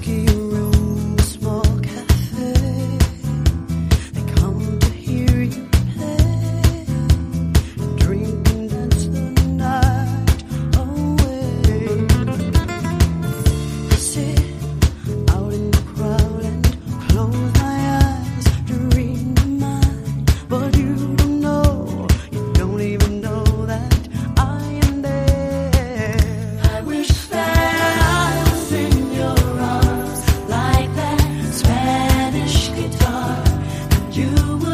que the world.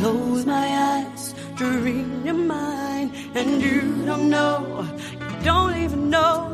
Close my eyes to read your mind. And you don't know, you don't even know